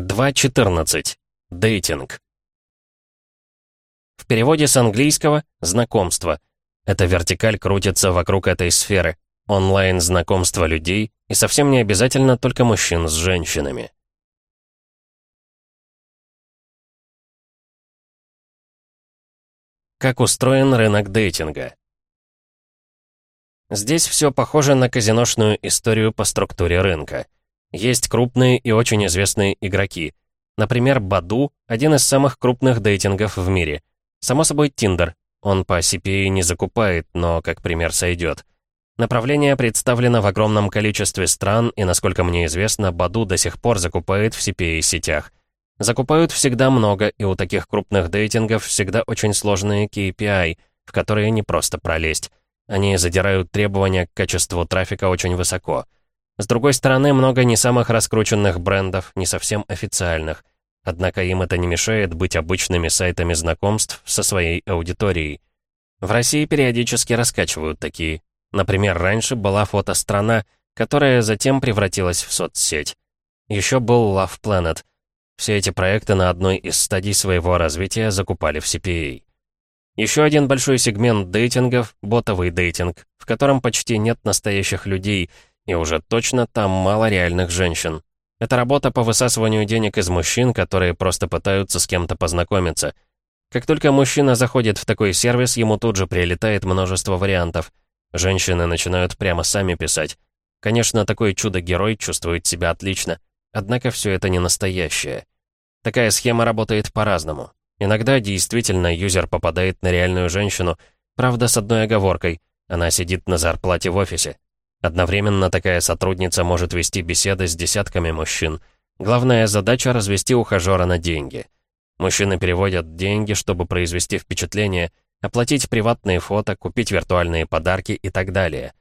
2.14. Дейтинг. В переводе с английского «знакомство». Эта вертикаль крутится вокруг этой сферы. Онлайн-знакомство людей, и совсем не обязательно только мужчин с женщинами. Как устроен рынок дейтинга? Здесь все похоже на казиношную историю по структуре рынка. Есть крупные и очень известные игроки. Например, Баду — один из самых крупных дейтингов в мире. Само собой, Тиндер. Он по CPA не закупает, но как пример сойдет. Направление представлено в огромном количестве стран, и, насколько мне известно, Баду до сих пор закупает в CPA-сетях. Закупают всегда много, и у таких крупных дейтингов всегда очень сложные KPI, в которые не просто пролезть. Они задирают требования к качеству трафика очень высоко. С другой стороны, много не самых раскрученных брендов, не совсем официальных. Однако им это не мешает быть обычными сайтами знакомств со своей аудиторией. В России периодически раскачивают такие. Например, раньше была фотострана, которая затем превратилась в соцсеть. Еще был Love Planet. Все эти проекты на одной из стадий своего развития закупали в CPA. Еще один большой сегмент дейтингов — ботовый дейтинг, в котором почти нет настоящих людей — и уже точно там мало реальных женщин. Это работа по высасыванию денег из мужчин, которые просто пытаются с кем-то познакомиться. Как только мужчина заходит в такой сервис, ему тут же прилетает множество вариантов. Женщины начинают прямо сами писать. Конечно, такой чудо-герой чувствует себя отлично. Однако все это не настоящее. Такая схема работает по-разному. Иногда действительно юзер попадает на реальную женщину, правда, с одной оговоркой. Она сидит на зарплате в офисе. Одновременно такая сотрудница может вести беседы с десятками мужчин. Главная задача — развести ухажера на деньги. Мужчины переводят деньги, чтобы произвести впечатление, оплатить приватные фото, купить виртуальные подарки и так далее.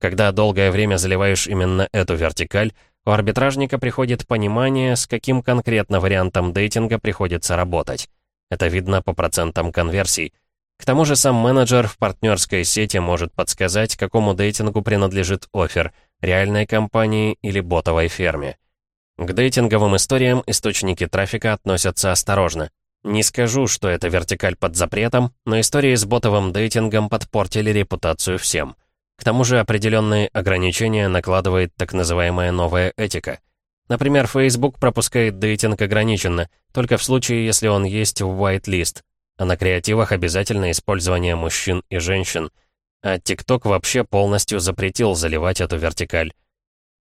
Когда долгое время заливаешь именно эту вертикаль, у арбитражника приходит понимание, с каким конкретно вариантом дейтинга приходится работать. Это видно по процентам конверсий — к тому же сам менеджер в партнерской сети может подсказать, какому дейтингу принадлежит офер, реальной компании или ботовой ферме. К дейтинговым историям источники трафика относятся осторожно. Не скажу, что это вертикаль под запретом, но истории с ботовым дейтингом подпортили репутацию всем. К тому же определенные ограничения накладывает так называемая новая этика. Например, Facebook пропускает дейтинг ограниченно, только в случае, если он есть в whitelist, а на креативах обязательно использование мужчин и женщин. А ТикТок вообще полностью запретил заливать эту вертикаль.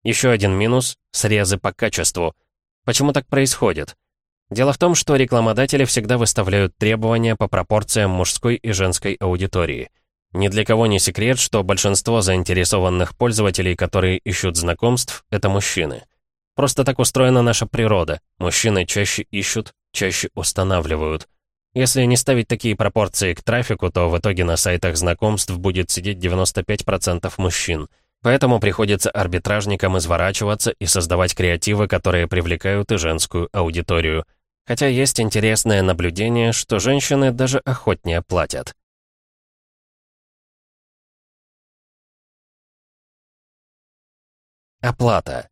Еще один минус — срезы по качеству. Почему так происходит? Дело в том, что рекламодатели всегда выставляют требования по пропорциям мужской и женской аудитории. Ни для кого не секрет, что большинство заинтересованных пользователей, которые ищут знакомств, это мужчины. Просто так устроена наша природа. Мужчины чаще ищут, чаще устанавливают. Если не ставить такие пропорции к трафику, то в итоге на сайтах знакомств будет сидеть 95% мужчин. Поэтому приходится арбитражникам изворачиваться и создавать креативы, которые привлекают и женскую аудиторию. Хотя есть интересное наблюдение, что женщины даже охотнее платят. Оплата.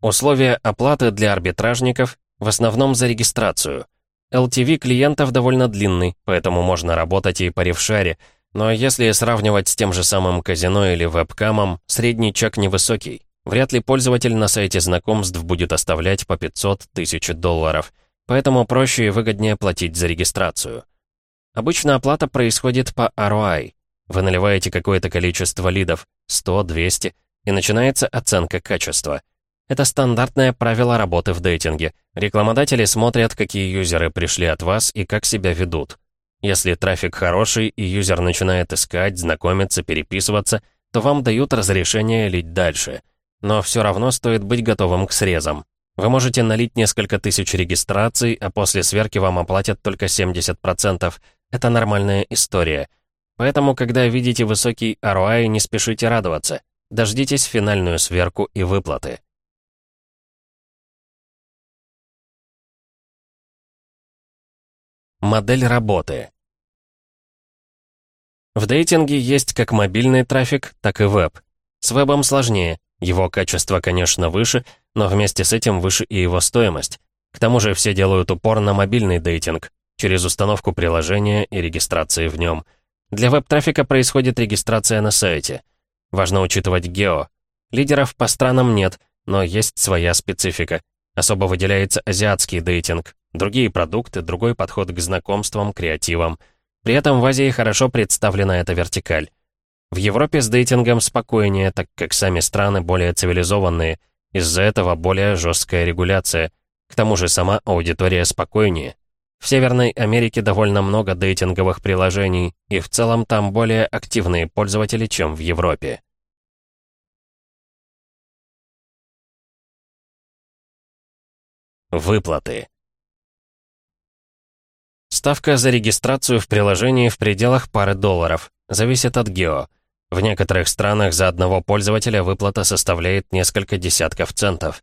Условия оплаты для арбитражников в основном за регистрацию – LTV клиентов довольно длинный, поэтому можно работать и по ревшаре, но если сравнивать с тем же самым казино или вебкамом, средний чек невысокий. Вряд ли пользователь на сайте знакомств будет оставлять по 500 тысяч долларов, поэтому проще и выгоднее платить за регистрацию. Обычно оплата происходит по ROI. Вы наливаете какое-то количество лидов, 100, 200, и начинается оценка качества — это стандартное правило работы в дейтинге. Рекламодатели смотрят, какие юзеры пришли от вас и как себя ведут. Если трафик хороший и юзер начинает искать, знакомиться, переписываться, то вам дают разрешение лить дальше. Но все равно стоит быть готовым к срезам. Вы можете налить несколько тысяч регистраций, а после сверки вам оплатят только 70%. Это нормальная история. Поэтому, когда видите высокий ROI, не спешите радоваться. Дождитесь финальную сверку и выплаты. Модель работы. В дейтинге есть как мобильный трафик, так и веб. С вебом сложнее. Его качество, конечно, выше, но вместе с этим выше и его стоимость. К тому же все делают упор на мобильный дейтинг, через установку приложения и регистрации в нем. Для веб-трафика происходит регистрация на сайте. Важно учитывать гео. Лидеров по странам нет, но есть своя специфика. Особо выделяется азиатский дейтинг, другие продукты, другой подход к знакомствам, креативам. При этом в Азии хорошо представлена эта вертикаль. В Европе с дейтингом спокойнее, так как сами страны более цивилизованные, из-за этого более жесткая регуляция. К тому же сама аудитория спокойнее. В Северной Америке довольно много дейтинговых приложений, и в целом там более активные пользователи, чем в Европе. Выплаты. Ставка за регистрацию в приложении в пределах пары долларов. Зависит от гео. В некоторых странах за одного пользователя выплата составляет несколько десятков центов.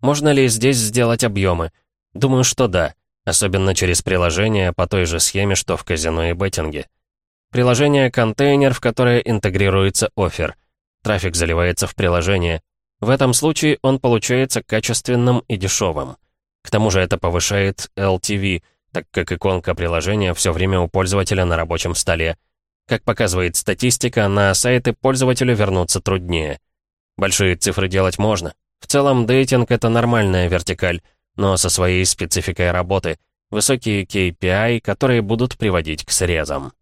Можно ли здесь сделать объемы? Думаю, что да. Особенно через приложение по той же схеме, что в казино и беттинге. Приложение «Контейнер», в которое интегрируется офер. Трафик заливается в приложение. В этом случае он получается качественным и дешевым. К тому же это повышает LTV, так как иконка приложения все время у пользователя на рабочем столе. Как показывает статистика, на сайты пользователю вернуться труднее. Большие цифры делать можно. В целом, дейтинг — это нормальная вертикаль, но со своей спецификой работы. Высокие KPI, которые будут приводить к срезам.